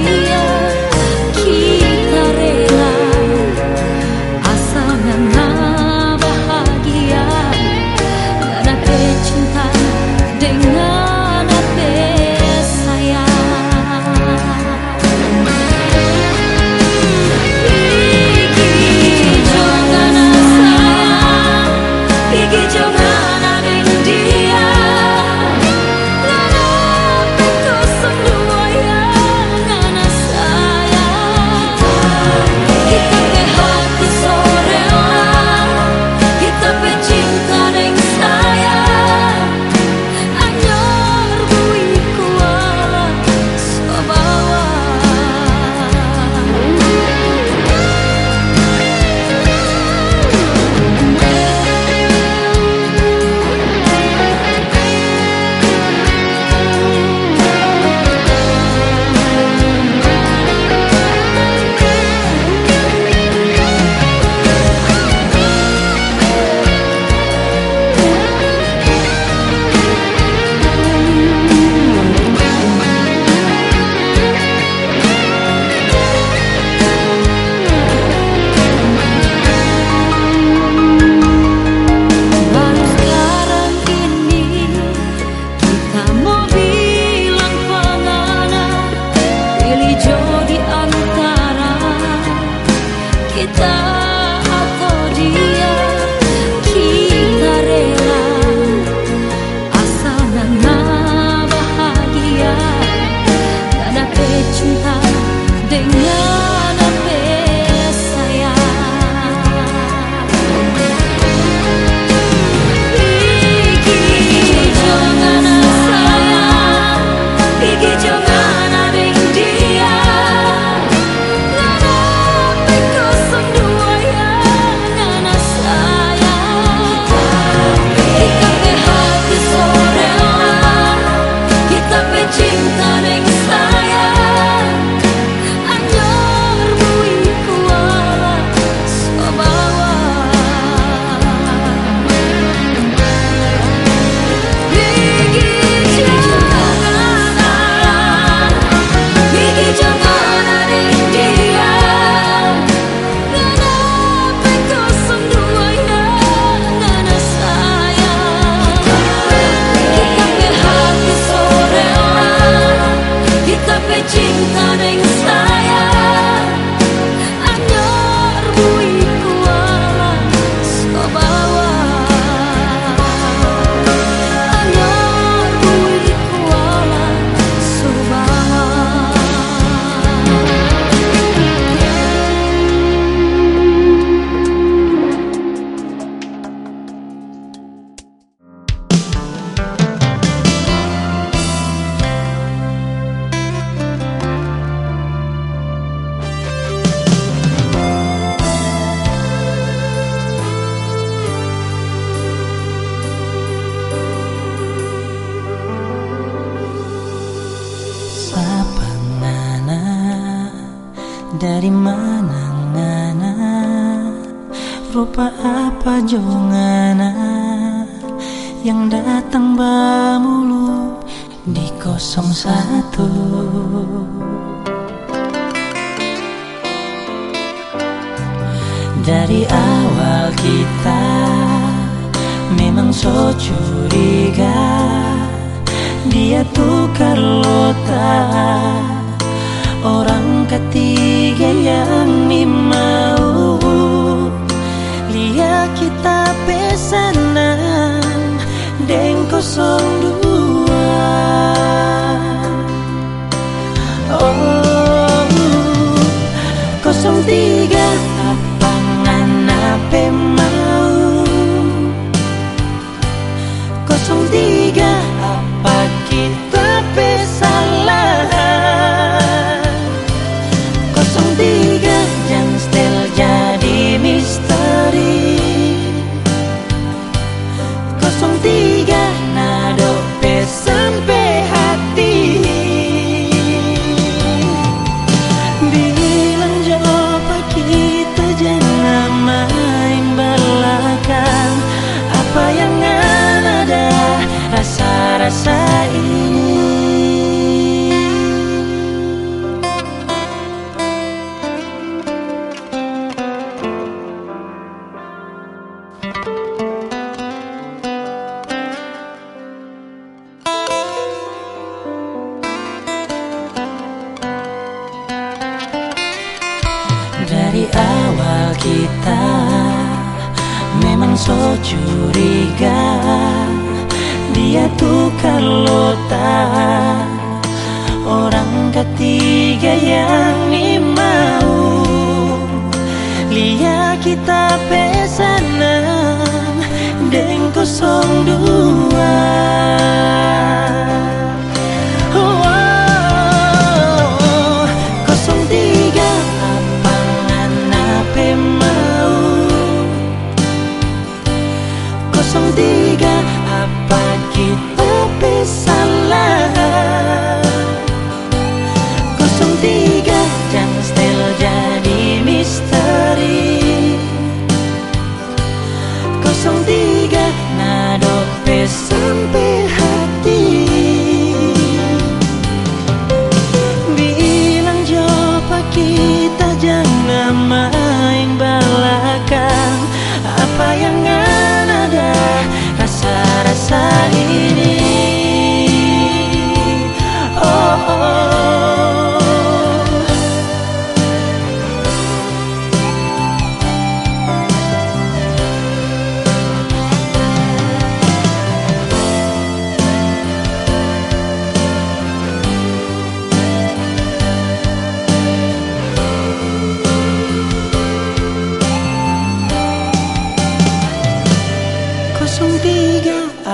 see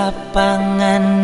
tiga apangan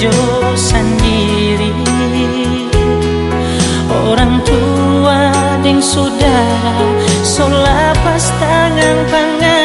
jo sendiri. Orang tua dan saudara So lapas tangan panganan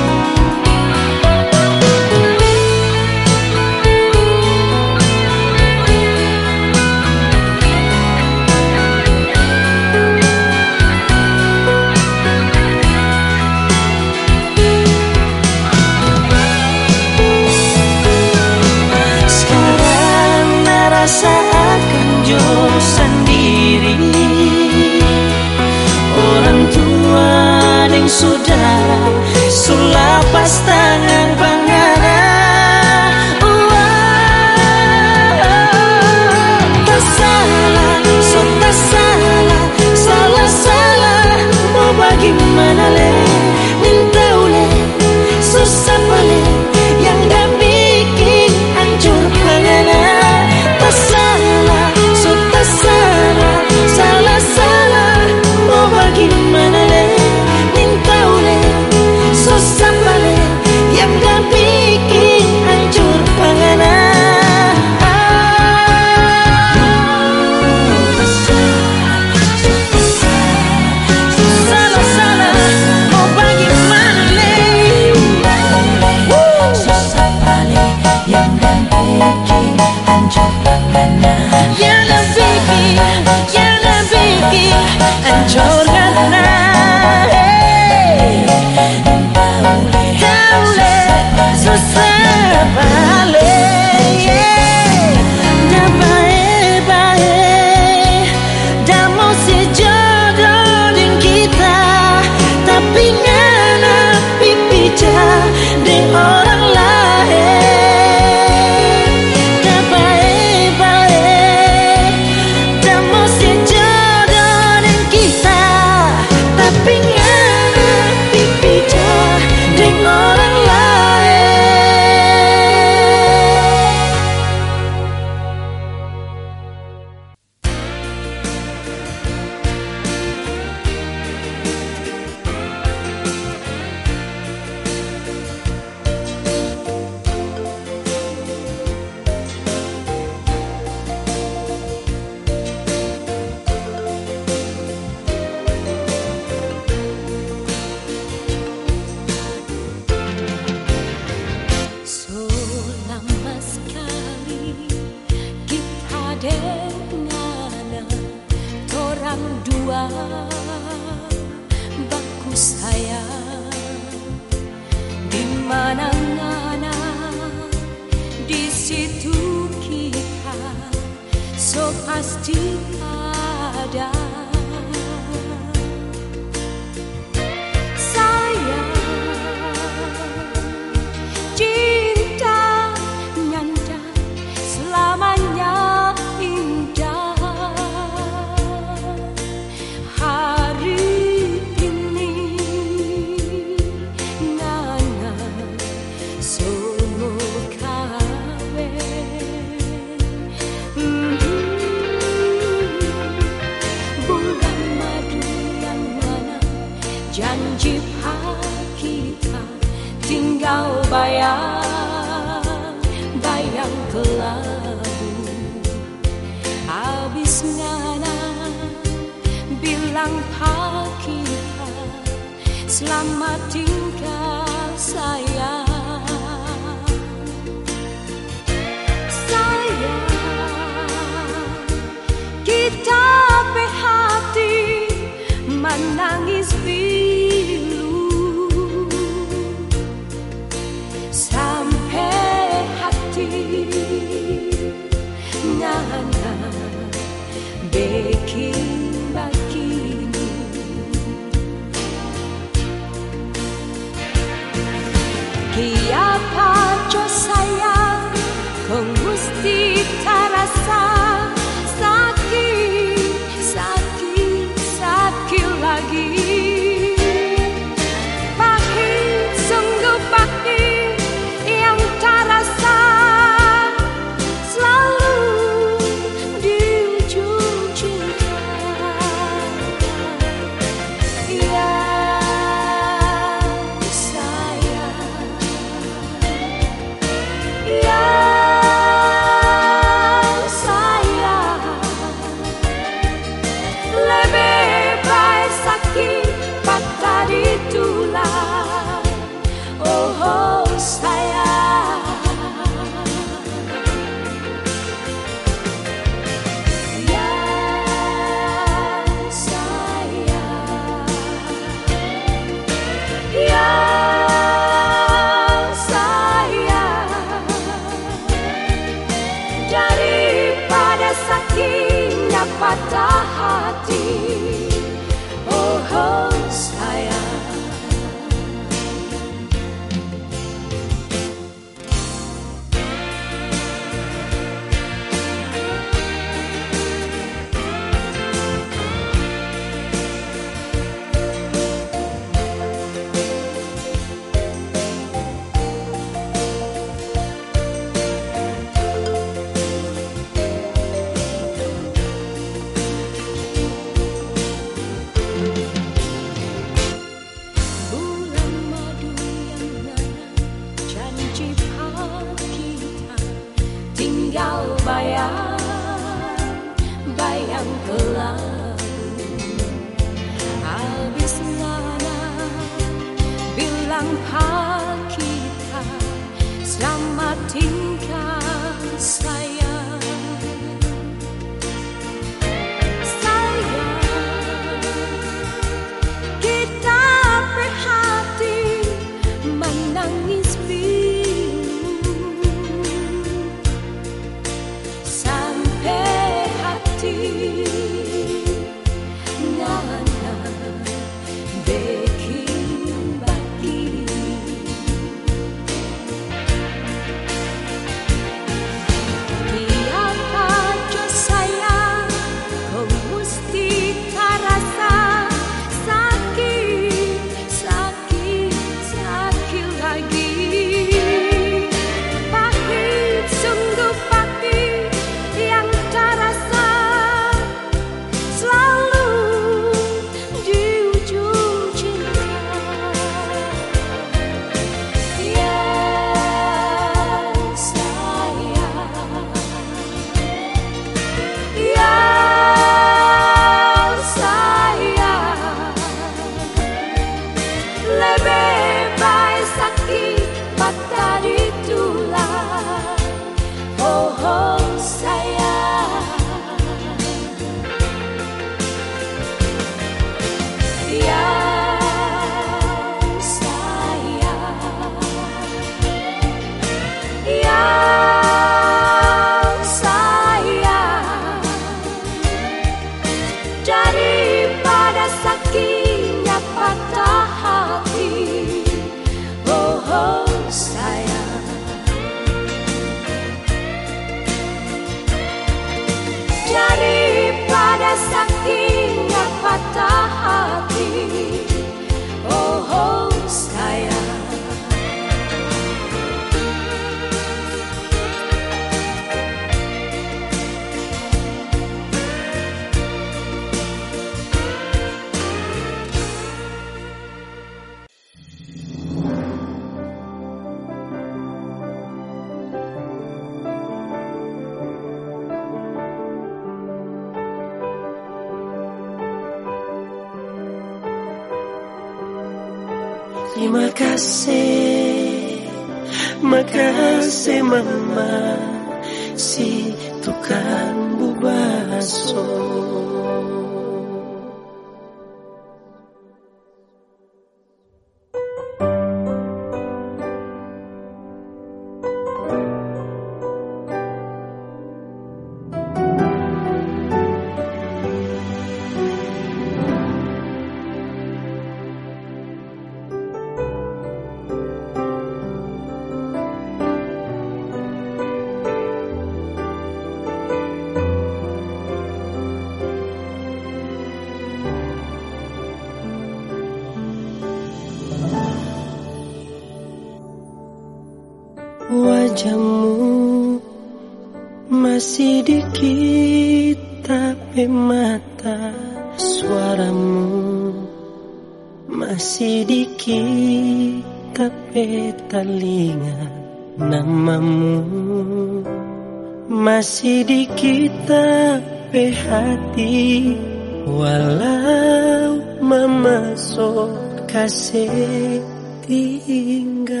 masih di kitab hati Walau mama so kasih tinggal.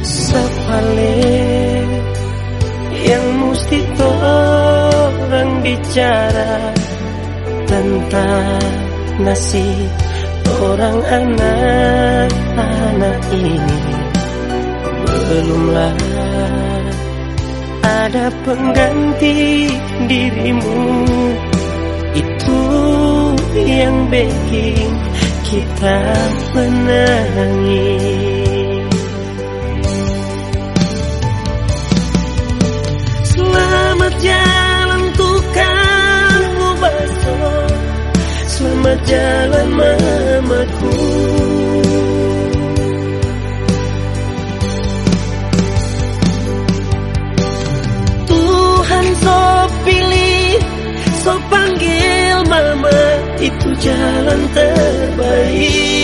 Sepale yang mesti orang bicara tentang nasib orang anak-anak ini belumlah ada pengganti dirimu. Itu yang bikin kita menangis Selamat jalan tukangmu bakso Selamat jalan mamaku so pilih So panggil mama Itu jalan terbaik.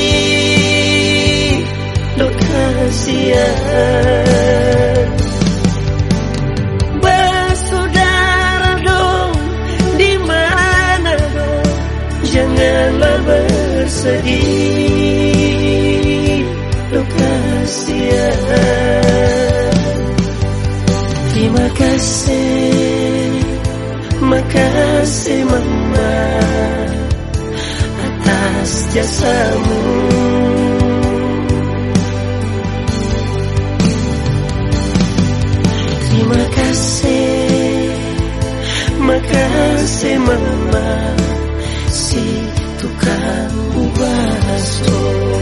Dok kasihan Bersaudara dong di mana dong? Janganlah bersedih. Lo kasihan Terima kasih Makasih mama Atas jasamu. Terima kasih Makasih mama Si tukang bakso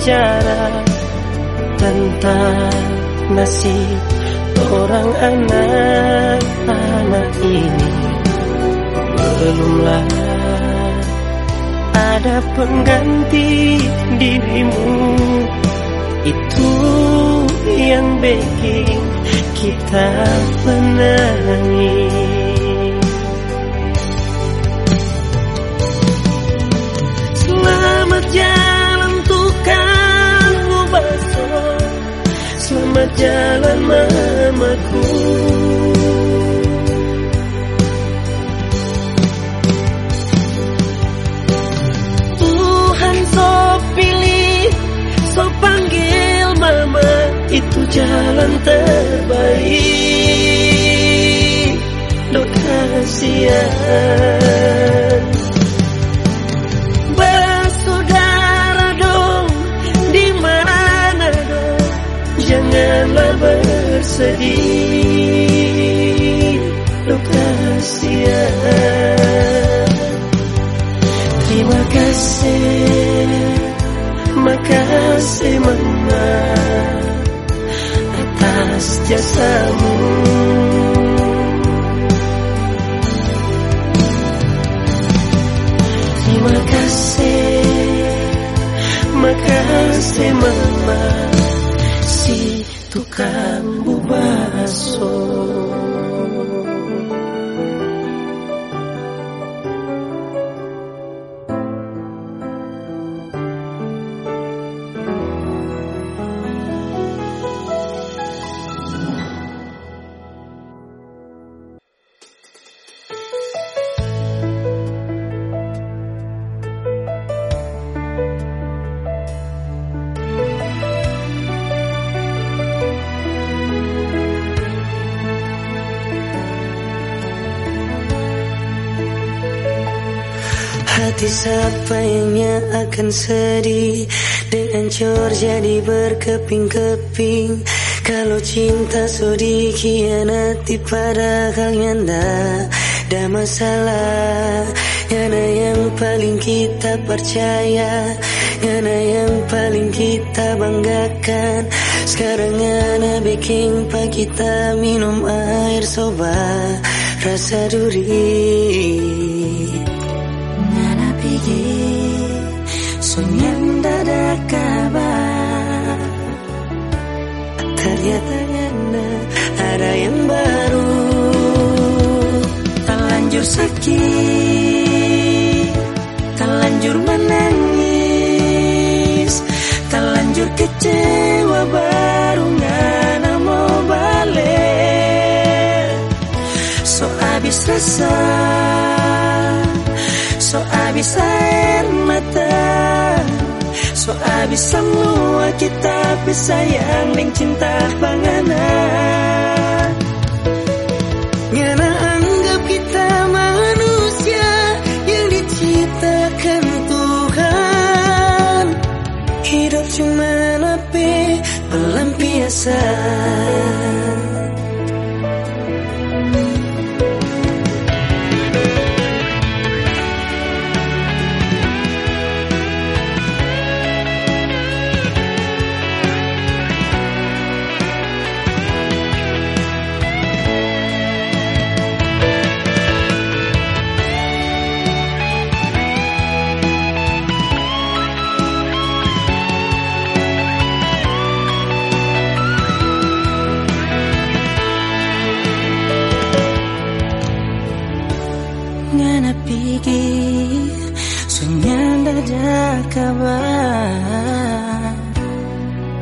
bicara tentang nasib orang anak-anak ini. Belumlah ada pengganti dirimu itu yang bikin kita menangis. Selamat jalan Selamat jalan mamaku Tuhan so pilih So panggil mama Itu jalan terbaik. Dok kasihan janganlah bersedih Luka sia Terima kasih Makasih mama Atas jasamu. Terima kasih Makasih mama. tambubaso. Hati siapa yang akan sedih Dan hancur jadi berkeping-keping Kalau cinta so dikhianati padahal nyanda Ada masalah Yana yang paling kita percaya Yana yang paling kita banggakan Sekarang Yana bikin pak kita minum air soba Rasa duri Sakit Terlanjur menangis Terlanjur kecewa baru ngana mau balik. So abis rasa So abis air mata So abis semua kita sayang Ning cinta panganan myself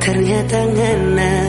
Ternyata ngana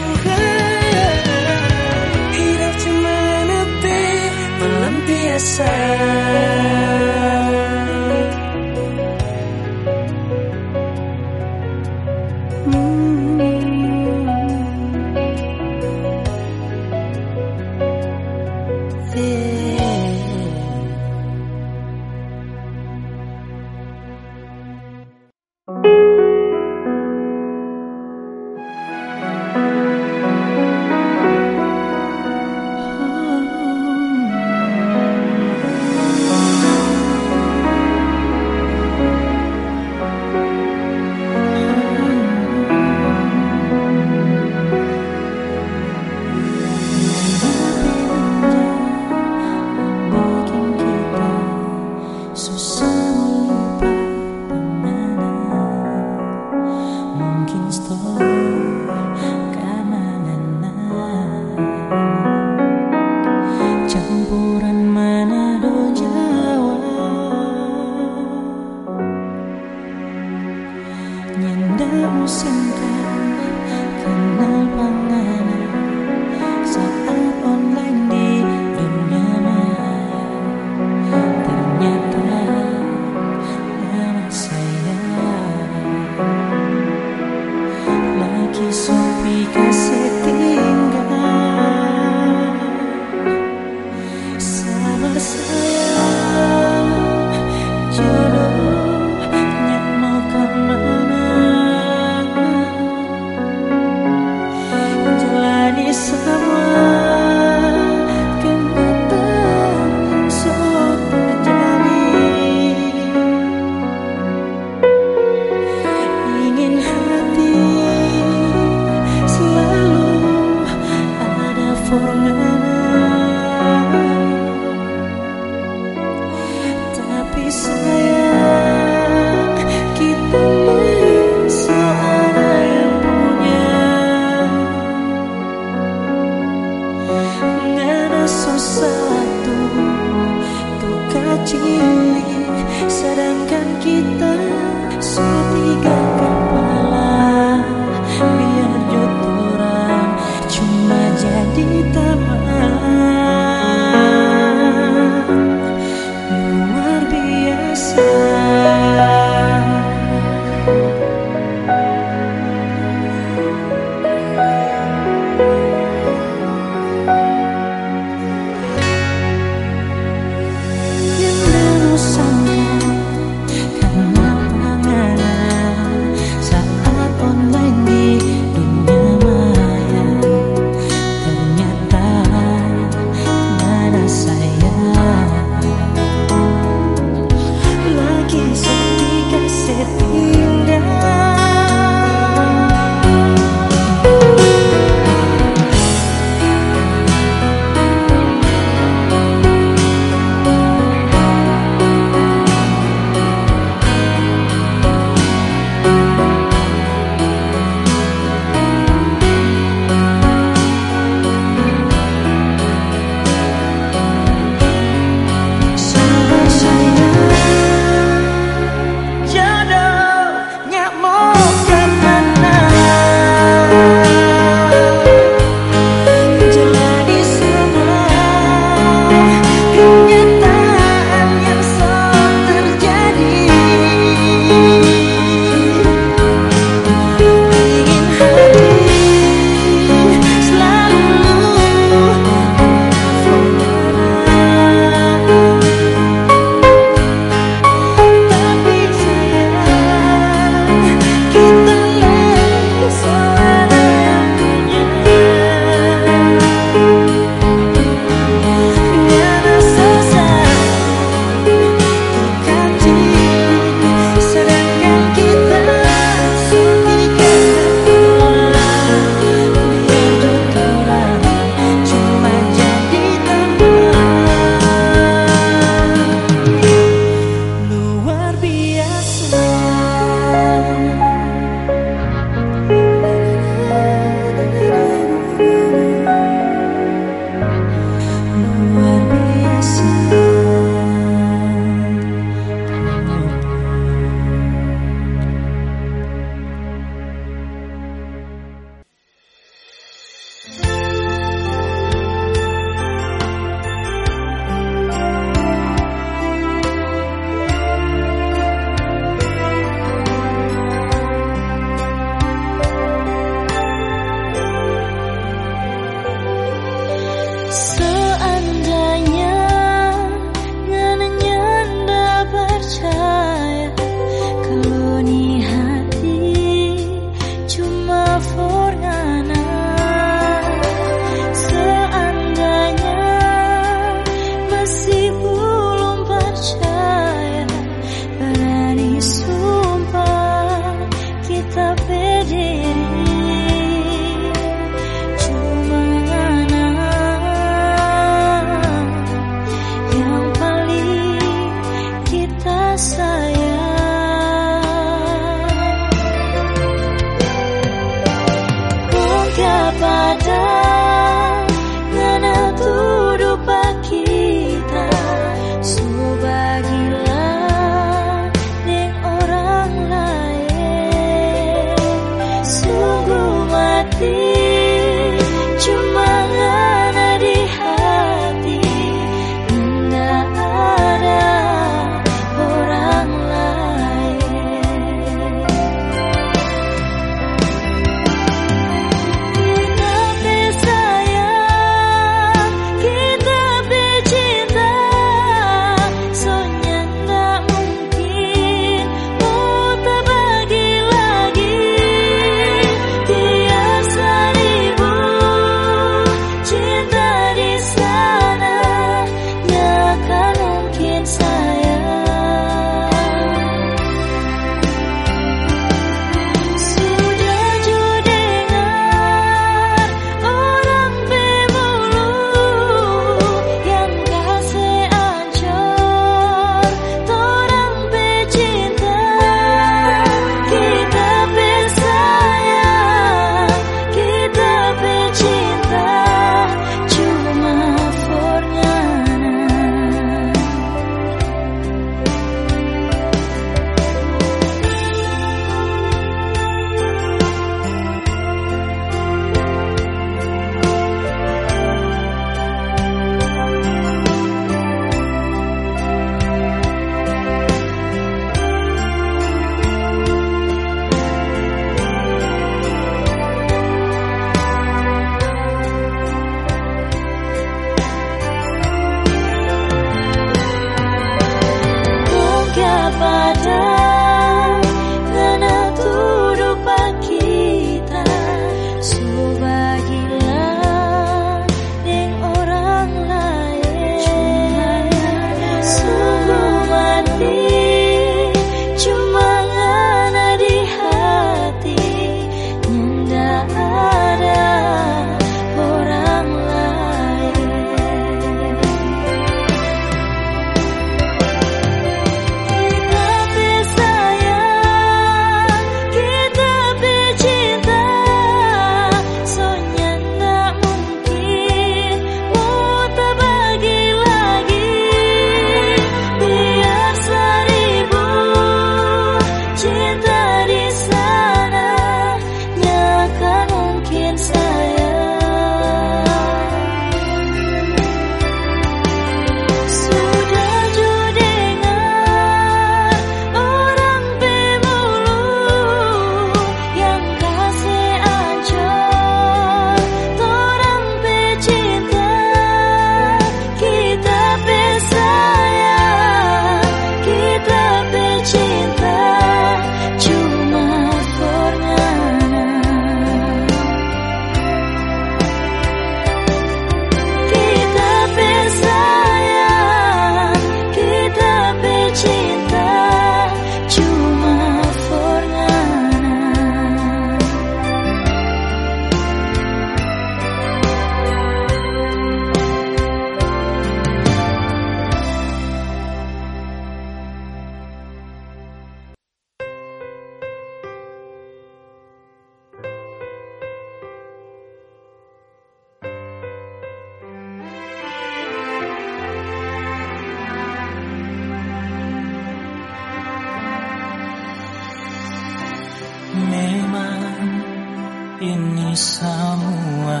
semua.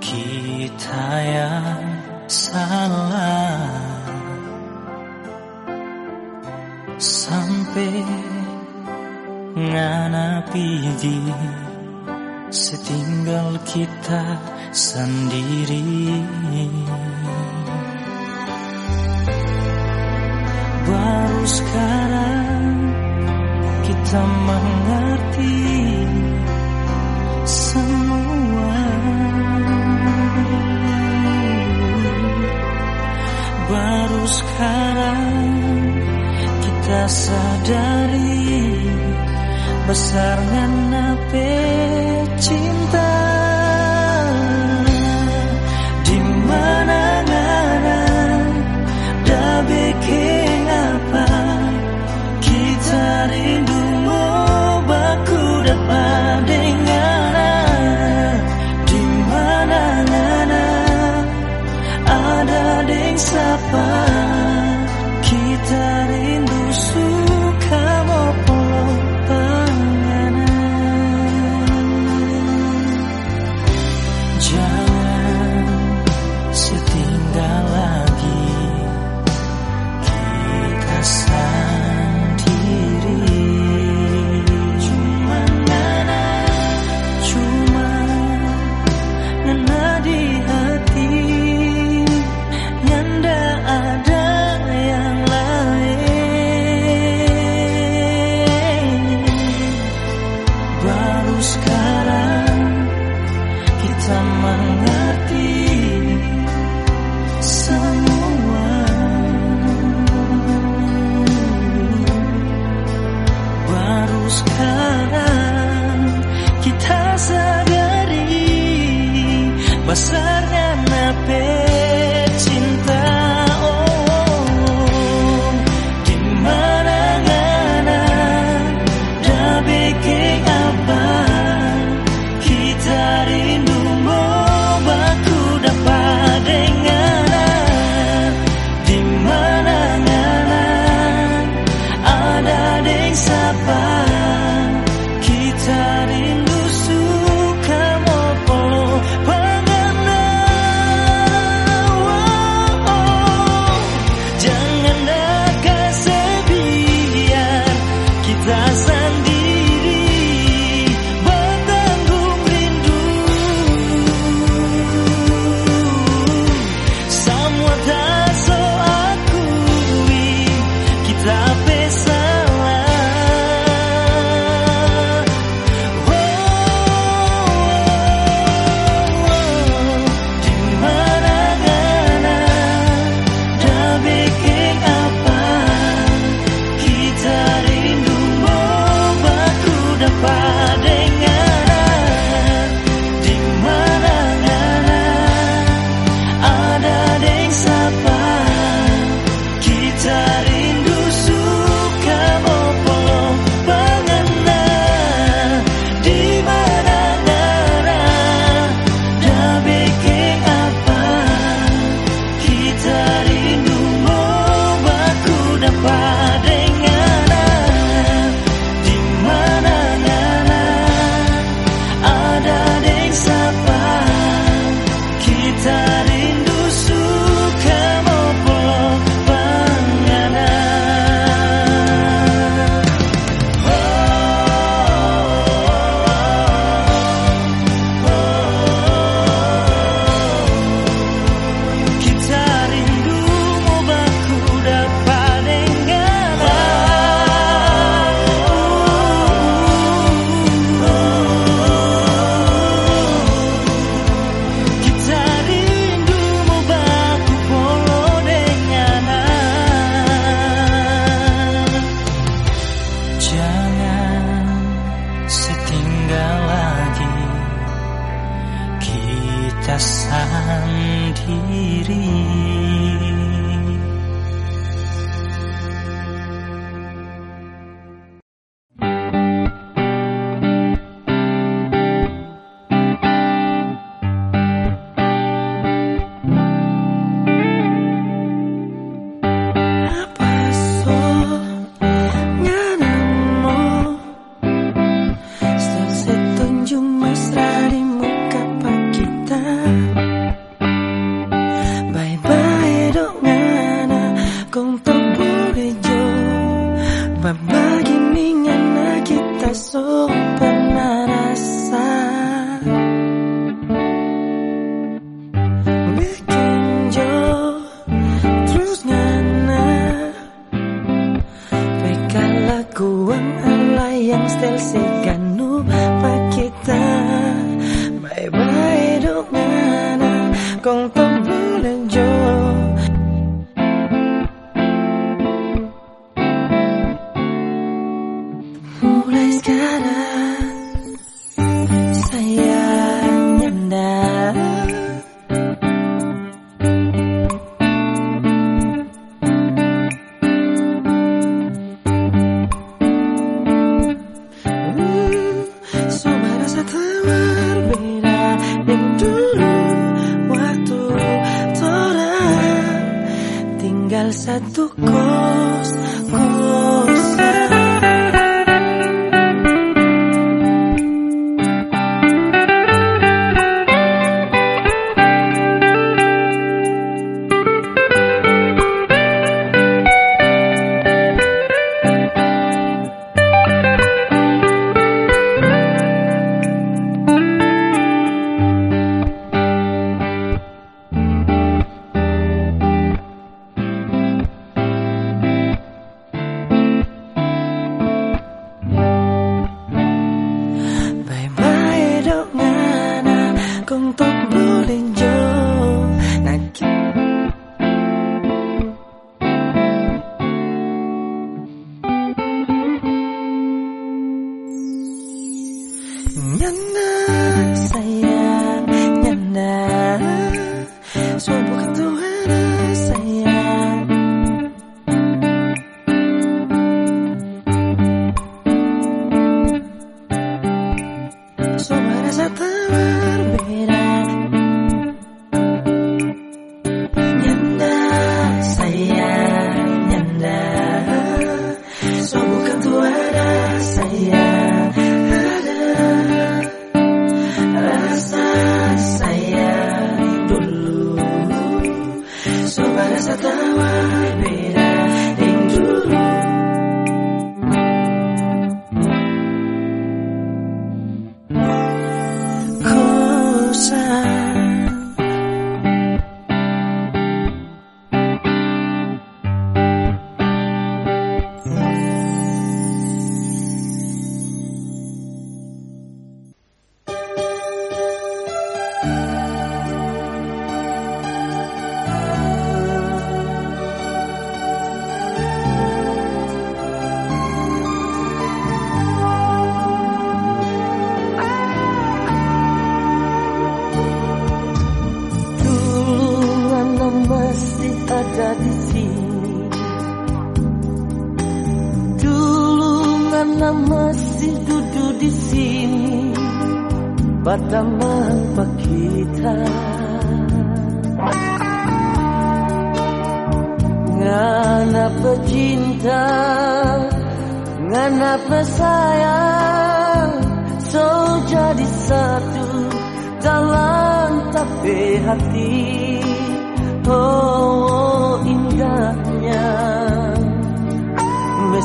Kita yang salah. Sampai ngana pigi setinggal kita sendiri. Baru sekarang kita mengerti sekarang kita sadari besarnya nape cinta. Di mana nana da bikin apa? Kita rindu baku dapat dengan di mana nana ada ding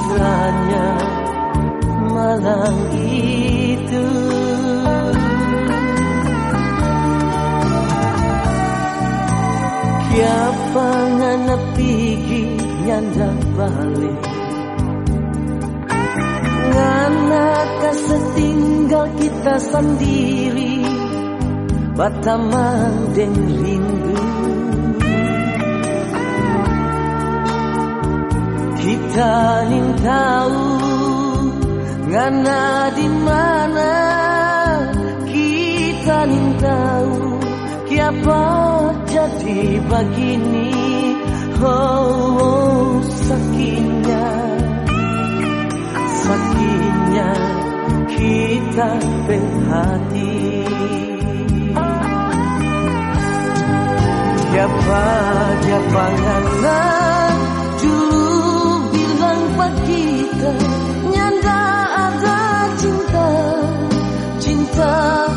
Mesranya malam itu Kiapa ngana pigi nyanda balik? Ngana setinggal kita sendiri? Bataman dan rindu Kita ning tahu ngana di mana Kita ning tahu Kiapa jadi begini. Oh, oh sakitnya Sakitnya kita berhati. Siapa siapa ngana cinta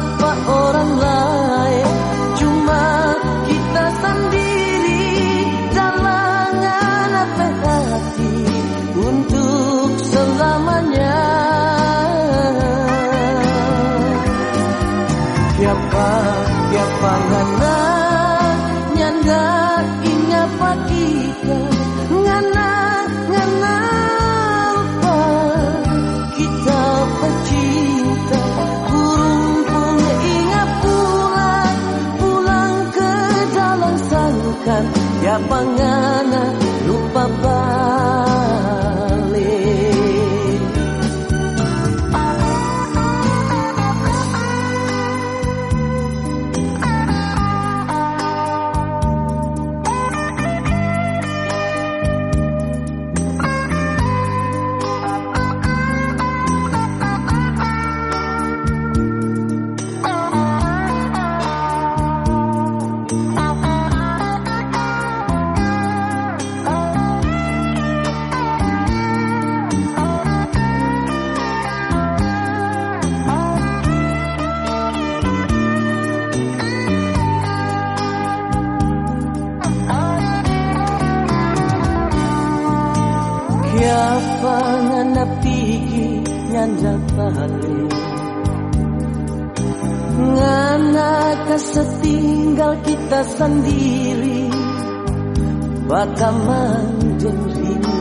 sangkan balik Ngana kesetinggal kita sendiri? Bataman dan rindu.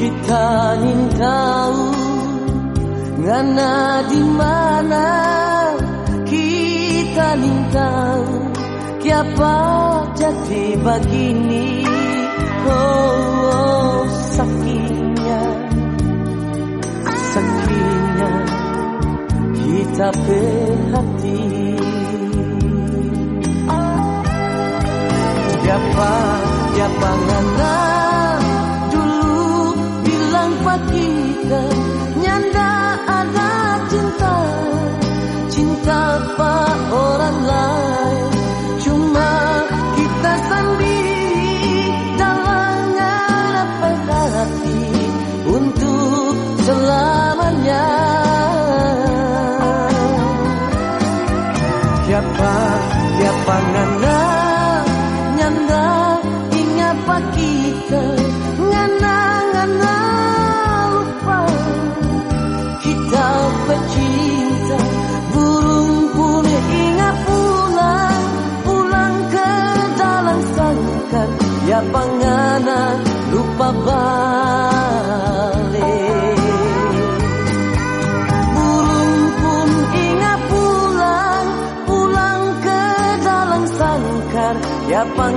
Kita ingin tahu Ngana di mana Kita ingin tahu Kiapa jadi begini. Oh, oh Kita berhati Siapa, siapa ngana pangana nyanda ingat kita? Ngana ngana lupa. Kita pecinta burung punya ingat pulang pulang ke dalam sangkan ya pangana lupa bah siapa